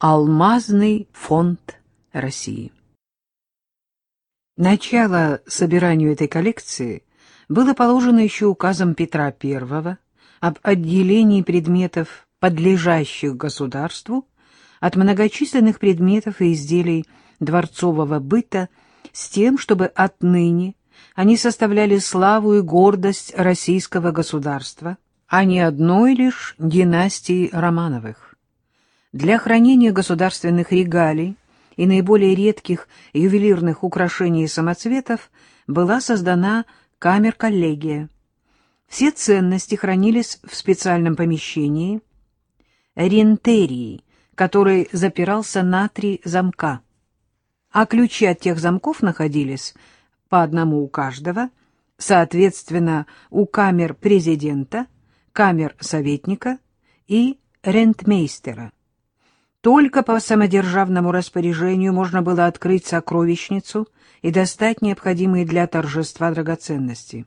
Алмазный фонд России. Начало собиранию этой коллекции было положено еще указом Петра I об отделении предметов, подлежащих государству, от многочисленных предметов и изделий дворцового быта с тем, чтобы отныне они составляли славу и гордость российского государства, а не одной лишь династии Романовых для хранения государственных регалий и наиболее редких ювелирных украшений и самоцветов была создана камер-коллегия. Все ценности хранились в специальном помещении рентерии, который запирался на три замка, а ключи от тех замков находились по одному у каждого, соответственно, у камер президента, камер советника и рентмейстера. Только по самодержавному распоряжению можно было открыть сокровищницу и достать необходимые для торжества драгоценности.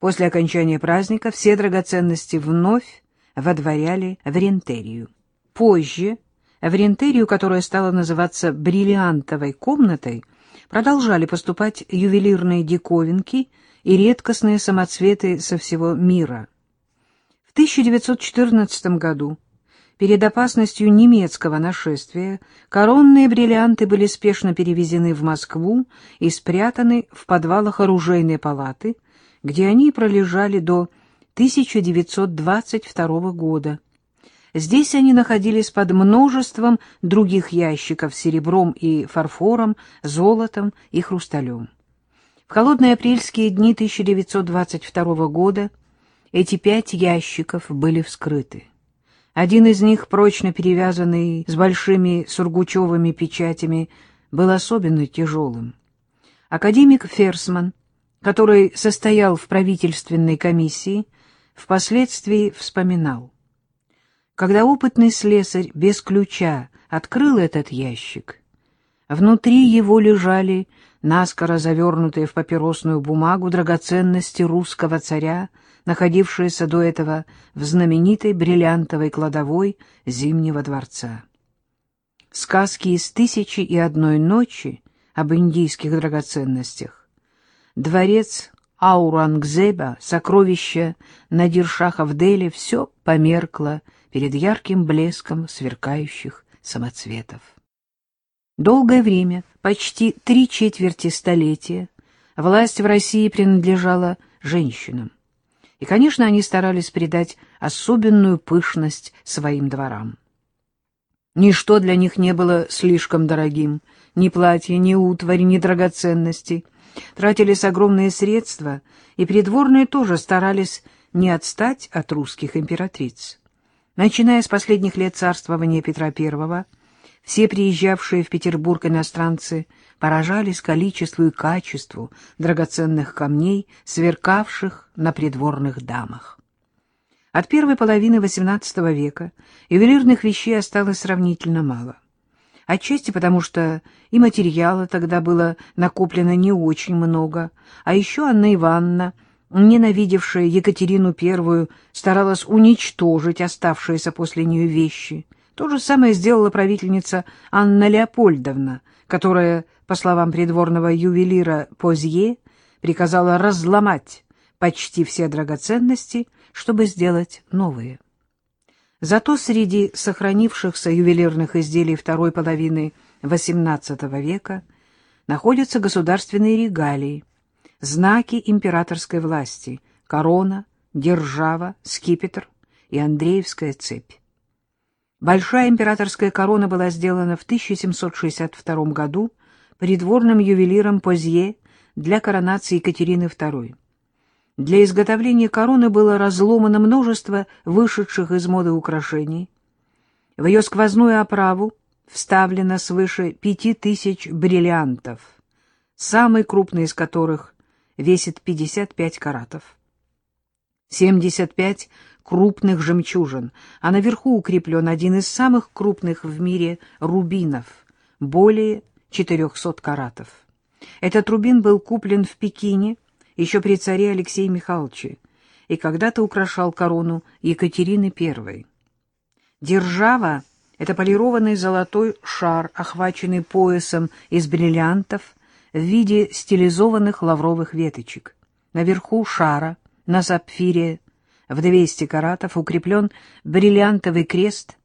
После окончания праздника все драгоценности вновь водворяли в рентерию. Позже в рентерию, которая стала называться «бриллиантовой комнатой», продолжали поступать ювелирные диковинки и редкостные самоцветы со всего мира. В 1914 году Перед опасностью немецкого нашествия коронные бриллианты были спешно перевезены в Москву и спрятаны в подвалах оружейной палаты, где они пролежали до 1922 года. Здесь они находились под множеством других ящиков с серебром и фарфором, золотом и хрусталем. В холодные апрельские дни 1922 года эти пять ящиков были вскрыты. Один из них, прочно перевязанный с большими сургучевыми печатями, был особенно тяжелым. Академик Ферсман, который состоял в правительственной комиссии, впоследствии вспоминал. Когда опытный слесарь без ключа открыл этот ящик, внутри его лежали наскоро завернутые в папиросную бумагу драгоценности русского царя, находившиеся до этого в знаменитой бриллиантовой кладовой Зимнего дворца. Сказки из «Тысячи и одной ночи» об индийских драгоценностях, дворец Аурангзеба, сокровища Надиршаха в Дели — все померкло перед ярким блеском сверкающих самоцветов. Долгое время, почти три четверти столетия, власть в России принадлежала женщинам. И, конечно, они старались придать особенную пышность своим дворам. Ничто для них не было слишком дорогим, ни платье, ни утварь, ни драгоценности. Тратились огромные средства, и придворные тоже старались не отстать от русских императриц. Начиная с последних лет царствования Петра I, все приезжавшие в Петербург иностранцы поражались количеству и качеству драгоценных камней, сверкавших на придворных дамах. От первой половины XVIII века ювелирных вещей осталось сравнительно мало. Отчасти потому, что и материала тогда было накоплено не очень много, а еще Анна Ивановна, ненавидевшая Екатерину I, старалась уничтожить оставшиеся после нее вещи — то же самое сделала правительница Анна Леопольдовна, которая, по словам придворного ювелира Позье, приказала разломать почти все драгоценности, чтобы сделать новые. Зато среди сохранившихся ювелирных изделий второй половины XVIII века находятся государственные регалии, знаки императорской власти, корона, держава, скипетр и Андреевская цепь. Большая императорская корона была сделана в 1762 году придворным ювелиром Позье для коронации Екатерины II. Для изготовления короны было разломано множество вышедших из моды украшений. В ее сквозную оправу вставлено свыше пяти тысяч бриллиантов, самый крупный из которых весит 55 каратов. 75 крупных жемчужин, а наверху укреплен один из самых крупных в мире рубинов, более 400 каратов. Этот рубин был куплен в Пекине еще при царе Алексее Михайловиче и когда-то украшал корону Екатерины I. Держава Это полированный золотой шар, охваченный поясом из бриллиантов в виде стилизованных лавровых веточек. Наверху шара, на сапфире в 200 каратов, укреплен бриллиантовый крест,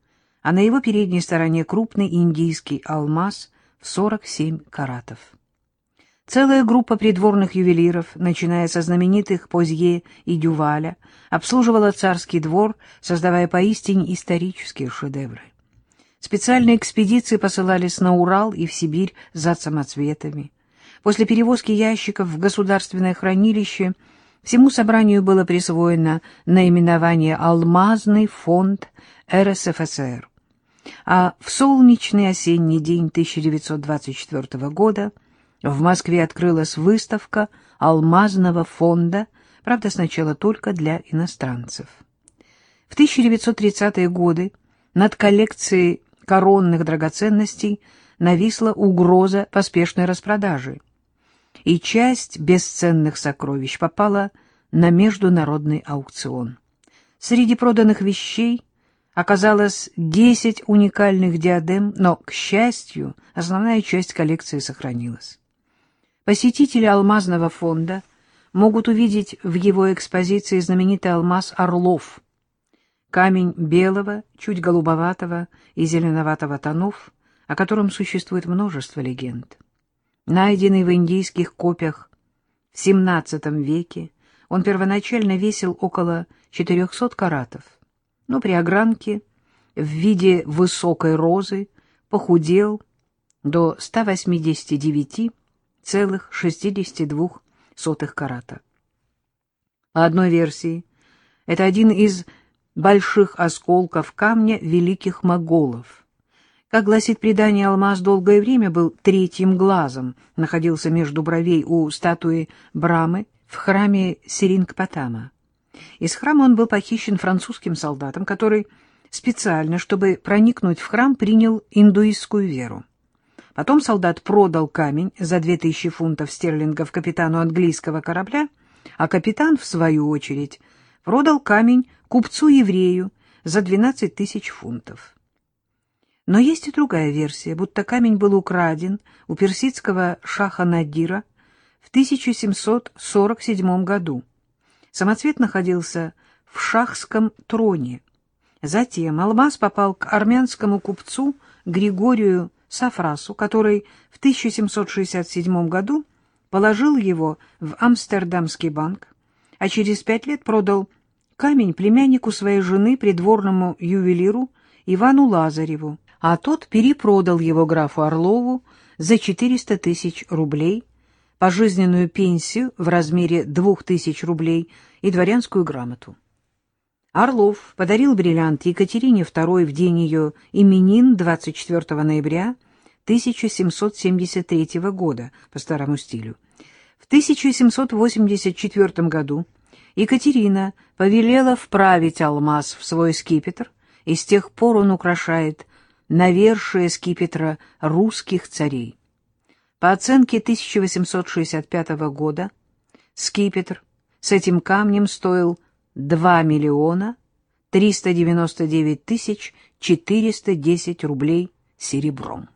а на его передней стороне крупный индийский алмаз в 47 каратов. Целая группа придворных ювелиров, начиная со знаменитых Позье и Дюваля, обслуживала царский двор, создавая поистине исторические шедевры. Специальные экспедиции посылались на Урал и в Сибирь за самоцветами. После перевозки ящиков в государственное хранилище всему собранию было присвоено наименование «Алмазный фонд РСФСР». А в солнечный осенний день 1924 года – в Москве открылась выставка алмазного фонда, правда, сначала только для иностранцев. В 1930-е годы над коллекцией коронных драгоценностей нависла угроза поспешной распродажи, и часть бесценных сокровищ попала на международный аукцион. Среди проданных вещей оказалось 10 уникальных диадем, но, к счастью, основная часть коллекции сохранилась. Посетители алмазного фонда могут увидеть в его экспозиции знаменитый алмаз «Орлов», камень белого, чуть голубоватого и зеленоватого тонов, о котором существует множество легенд. Найденный в индийских копиях в XVII веке, он первоначально весил около 400 каратов, но при огранке в виде высокой розы похудел до 189 0,62 карата. По одной версии, это один из больших осколков камня великих моголов. Как гласит предание, алмаз долгое время был третьим глазом, находился между бровей у статуи Брамы в храме Серингпатама. Из храма он был похищен французским солдатом, который специально, чтобы проникнуть в храм, принял индуистскую веру. Потом солдат продал камень за две тысячи фунтов стерлингов капитану английского корабля, а капитан, в свою очередь, продал камень купцу-еврею за двенадцать тысяч фунтов. Но есть и другая версия, будто камень был украден у персидского шаха Надира в 1747 году. Самоцвет находился в шахском троне. Затем алмаз попал к армянскому купцу Григорию Сафрасу, который в 1767 году положил его в Амстердамский банк, а через пять лет продал камень племяннику своей жены, придворному ювелиру Ивану Лазареву, а тот перепродал его графу Орлову за 400 тысяч рублей, пожизненную пенсию в размере 2000 рублей и дворянскую грамоту. Орлов подарил бриллиант Екатерине II в день ее именин 24 ноября 1773 года по старому стилю. В 1784 году Екатерина повелела вправить алмаз в свой скипетр, и с тех пор он украшает навершие скипетра русских царей. По оценке 1865 года скипетр с этим камнем стоил 2 миллиона 399 тысяч 410 рублей серебром.